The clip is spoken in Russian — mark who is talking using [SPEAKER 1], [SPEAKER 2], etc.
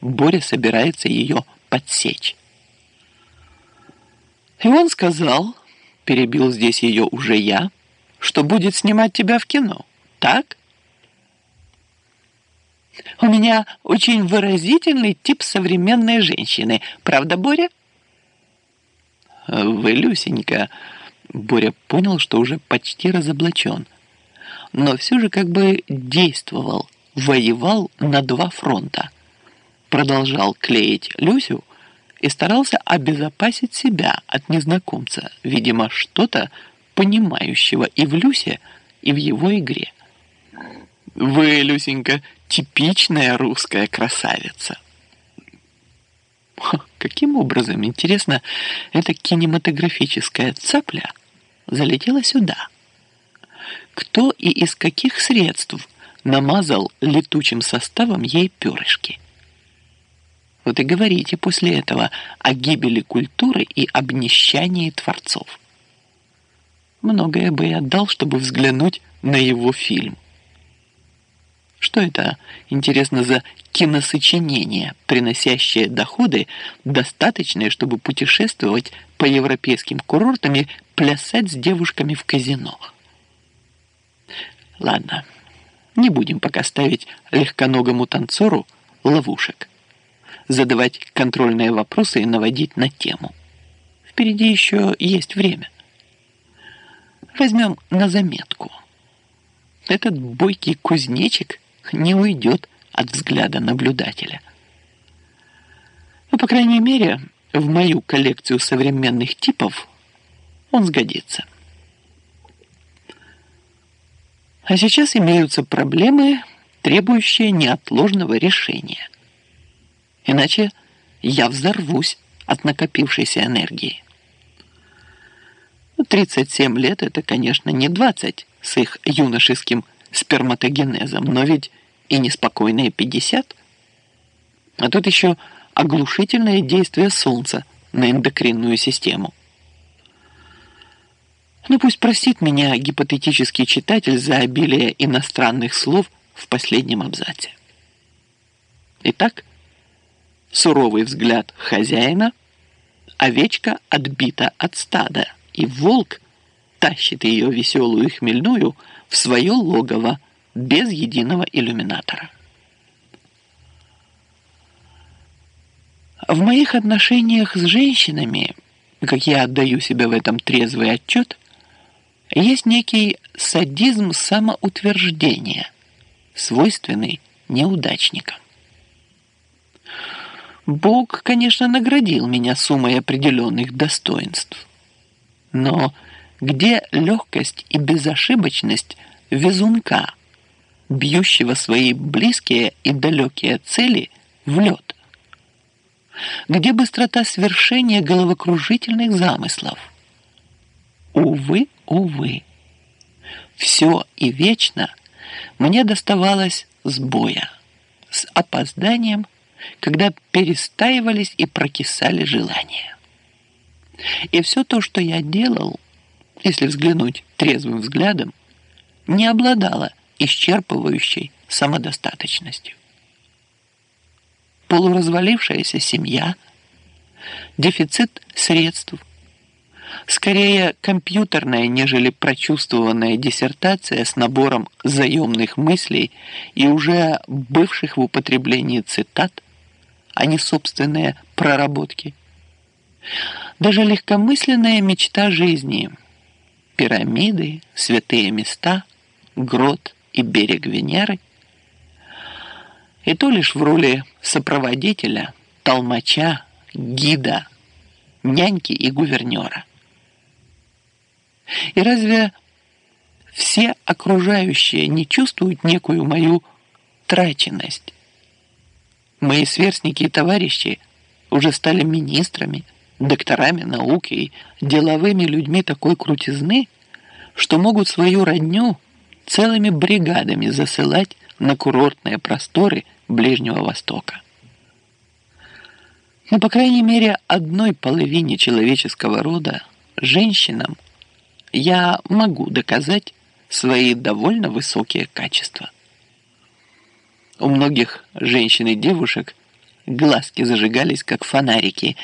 [SPEAKER 1] Боря собирается ее подсечь. И он сказал, перебил здесь ее уже я, что будет снимать тебя в кино, так? У меня очень выразительный тип современной женщины, правда, Боря? Вы, Люсенька, Боря понял, что уже почти разоблачен, но все же как бы действовал, воевал на два фронта. Продолжал клеить Люсю и старался обезопасить себя от незнакомца, видимо, что-то понимающего и в Люсе, и в его игре. «Вы, Люсенька, типичная русская красавица». Каким образом, интересно, эта кинематографическая цапля залетела сюда? Кто и из каких средств намазал летучим составом ей перышки? Вот и говорите после этого о гибели культуры и обнищании творцов. Многое бы я отдал, чтобы взглянуть на его фильм. Что это, интересно, за киносочинение, приносящее доходы, достаточные, чтобы путешествовать по европейским курортам и плясать с девушками в казино? Ладно, не будем пока ставить легконогому танцору ловушек, задавать контрольные вопросы и наводить на тему. Впереди еще есть время. Возьмем на заметку. Этот бойкий кузнечик – не уйдет от взгляда наблюдателя. Ну, по крайней мере, в мою коллекцию современных типов он сгодится. А сейчас имеются проблемы, требующие неотложного решения. Иначе я взорвусь от накопившейся энергии. 37 лет – это, конечно, не 20 с их юношеским сперматогенезом, но ведь и неспокойные 50. А тут еще оглушительное действие Солнца на эндокринную систему. Ну пусть простит меня гипотетический читатель за обилие иностранных слов в последнем абзаце. Итак, суровый взгляд хозяина, овечка отбита от стада, и волк тащит ее веселую и хмельную в свое логово без единого иллюминатора. В моих отношениях с женщинами, как я отдаю себе в этом трезвый отчет, есть некий садизм самоутверждения, свойственный неудачникам. Бог, конечно, наградил меня суммой определенных достоинств, но где легкость и безошибочность везунка, бьющего свои близкие и далекие цели в лед? Где быстрота свершения головокружительных замыслов? Увы, увы, все и вечно мне доставалось с боя, с опозданием, когда перестаивались и прокисали желания. И все то, что я делал – если взглянуть трезвым взглядом, не обладала исчерпывающей самодостаточностью. Полуразвалившаяся семья, дефицит средств, скорее компьютерная, нежели прочувствованная диссертация с набором заемных мыслей и уже бывших в употреблении цитат, а не собственные проработки. Даже легкомысленная мечта жизни – пирамиды, святые места, грот и берег Венеры. И то лишь в роли сопроводителя, толмача, гида, няньки и гувернера. И разве все окружающие не чувствуют некую мою траченность? Мои сверстники и товарищи уже стали министрами, докторами науки и деловыми людьми такой крутизны, что могут свою родню целыми бригадами засылать на курортные просторы Ближнего Востока. Но, по крайней мере, одной половине человеческого рода, женщинам, я могу доказать свои довольно высокие качества. У многих женщин и девушек Глазки зажигались, как фонарики,